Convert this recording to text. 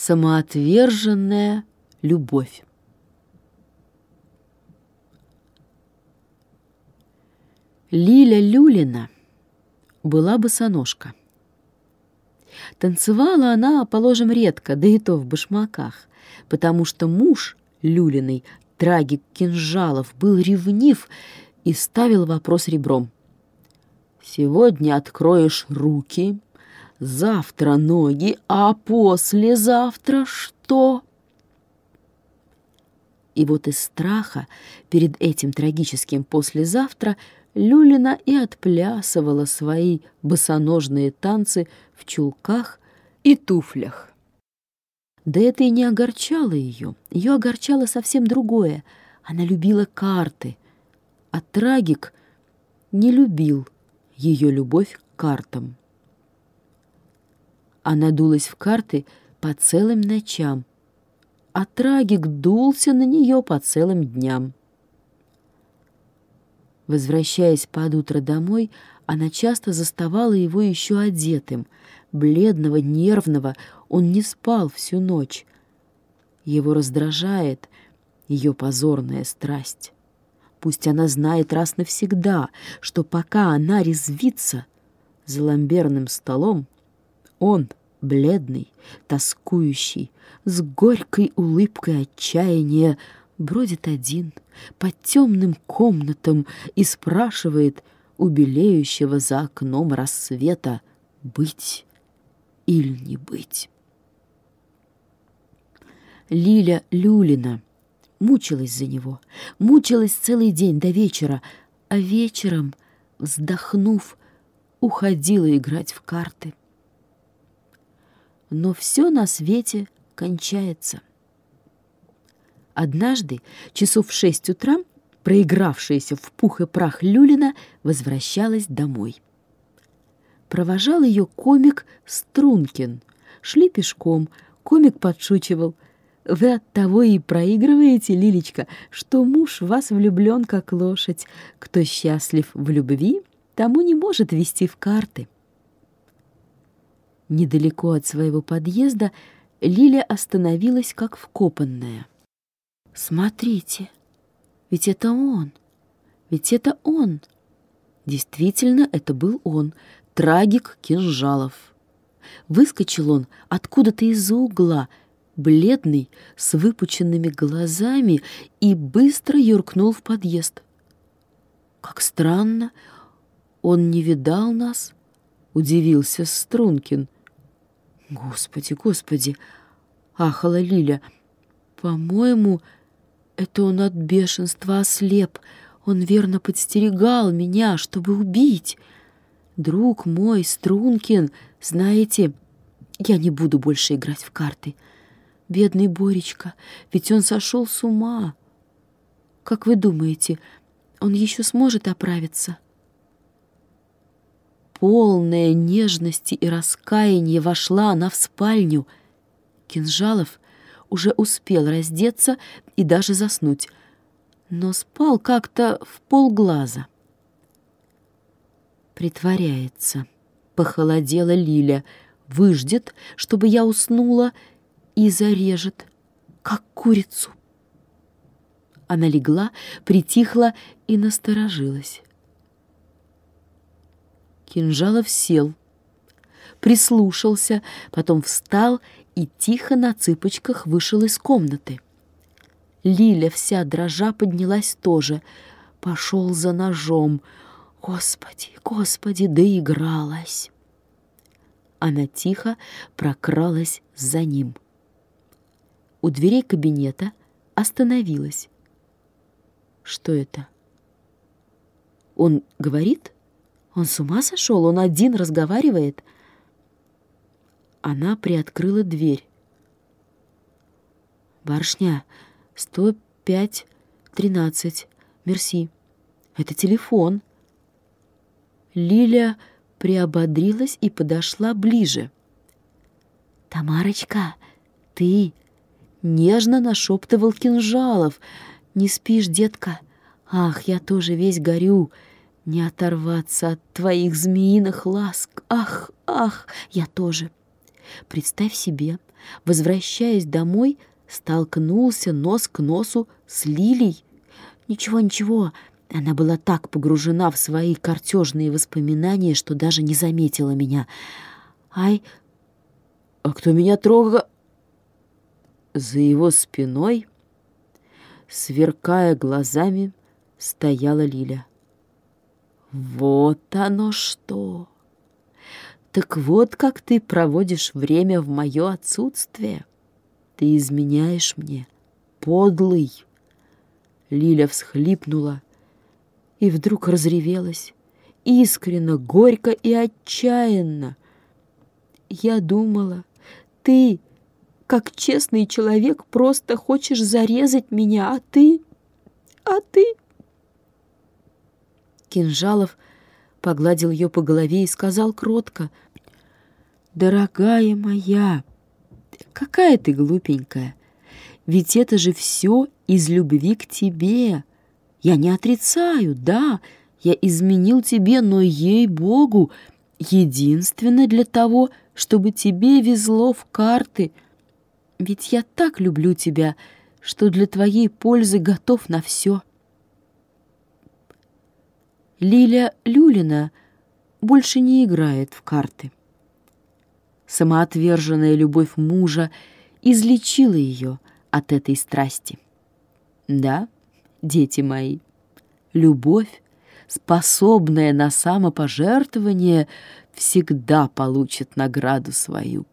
самоотверженная любовь. Лиля Люлина была босоножка. Танцевала она, положим, редко, да и то в башмаках, потому что муж Люлиной, трагик Кинжалов, был ревнив и ставил вопрос ребром. «Сегодня откроешь руки, завтра ноги, а послезавтра что?» И вот из страха перед этим трагическим послезавтра Люлина и отплясывала свои босоножные танцы в чулках и туфлях. Да это и не огорчало ее. Ее огорчало совсем другое. Она любила карты, а трагик не любил ее любовь к картам. Она дулась в карты по целым ночам, а трагик дулся на нее по целым дням. Возвращаясь под утро домой, она часто заставала его еще одетым. Бледного, нервного, он не спал всю ночь. Его раздражает ее позорная страсть. Пусть она знает раз навсегда, что пока она резвится за ламберным столом, он, бледный, тоскующий, с горькой улыбкой отчаяния, бродит один по темным комнатам и спрашивает у белеющего за окном рассвета быть или не быть. Лиля Люлина мучилась за него, мучилась целый день до вечера, а вечером, вздохнув, уходила играть в карты. Но все на свете кончается. Однажды, часов в шесть утра, проигравшаяся в пух и прах Люлина возвращалась домой. Провожал ее комик Стрункин. Шли пешком, комик подшучивал. «Вы от того и проигрываете, Лилечка, что муж вас влюблен, как лошадь. Кто счастлив в любви, тому не может вести в карты». Недалеко от своего подъезда Лиля остановилась, как вкопанная. Смотрите, ведь это он, ведь это он. Действительно, это был он, трагик Кинжалов. Выскочил он откуда-то из-за угла, бледный, с выпученными глазами, и быстро юркнул в подъезд. «Как странно, он не видал нас?» — удивился Стрункин. «Господи, господи!» — ахала Лиля. «По-моему, — это он от бешенства ослеп. Он верно подстерегал меня, чтобы убить. Друг мой, Стрункин, знаете, я не буду больше играть в карты. Бедный Боречка, ведь он сошел с ума. Как вы думаете, он еще сможет оправиться?» Полная нежности и раскаяния вошла она в спальню. Кинжалов уже успел раздеться и даже заснуть, но спал как-то в полглаза. Притворяется. Похолодела Лиля, выждет, чтобы я уснула, и зарежет, как курицу. Она легла, притихла и насторожилась. Кинжалов сел, прислушался, потом встал и тихо на цыпочках вышел из комнаты. Лиля вся дрожа поднялась тоже, пошел за ножом. Господи, господи, доигралась. Она тихо прокралась за ним. У дверей кабинета остановилась. Что это? Он говорит? Он с ума сошел? Он один разговаривает? — она приоткрыла дверь. «Барышня, сто пять тринадцать. Мерси. Это телефон». Лиля приободрилась и подошла ближе. «Тамарочка, ты!» — нежно нашептывал кинжалов. «Не спишь, детка? Ах, я тоже весь горю!» Не оторваться от твоих змеиных ласк. Ах, ах, я тоже. Представь себе, возвращаясь домой, столкнулся нос к носу с Лилей. Ничего, ничего, она была так погружена в свои картежные воспоминания, что даже не заметила меня. Ай, а кто меня трогал? За его спиной, сверкая глазами, стояла Лиля. Вот оно что! Так вот как ты проводишь время в мое отсутствие. Ты изменяешь мне, подлый. Лиля всхлипнула и вдруг разревелась, искренно, горько и отчаянно. Я думала, ты, как честный человек, просто хочешь зарезать меня, а ты... а ты... Кинжалов погладил ее по голове и сказал кротко, «Дорогая моя, какая ты глупенькая, ведь это же все из любви к тебе. Я не отрицаю, да, я изменил тебе, но, ей-богу, единственно для того, чтобы тебе везло в карты. Ведь я так люблю тебя, что для твоей пользы готов на все». Лиля Люлина больше не играет в карты. Самоотверженная любовь мужа излечила ее от этой страсти. Да, дети мои, любовь, способная на самопожертвование, всегда получит награду свою.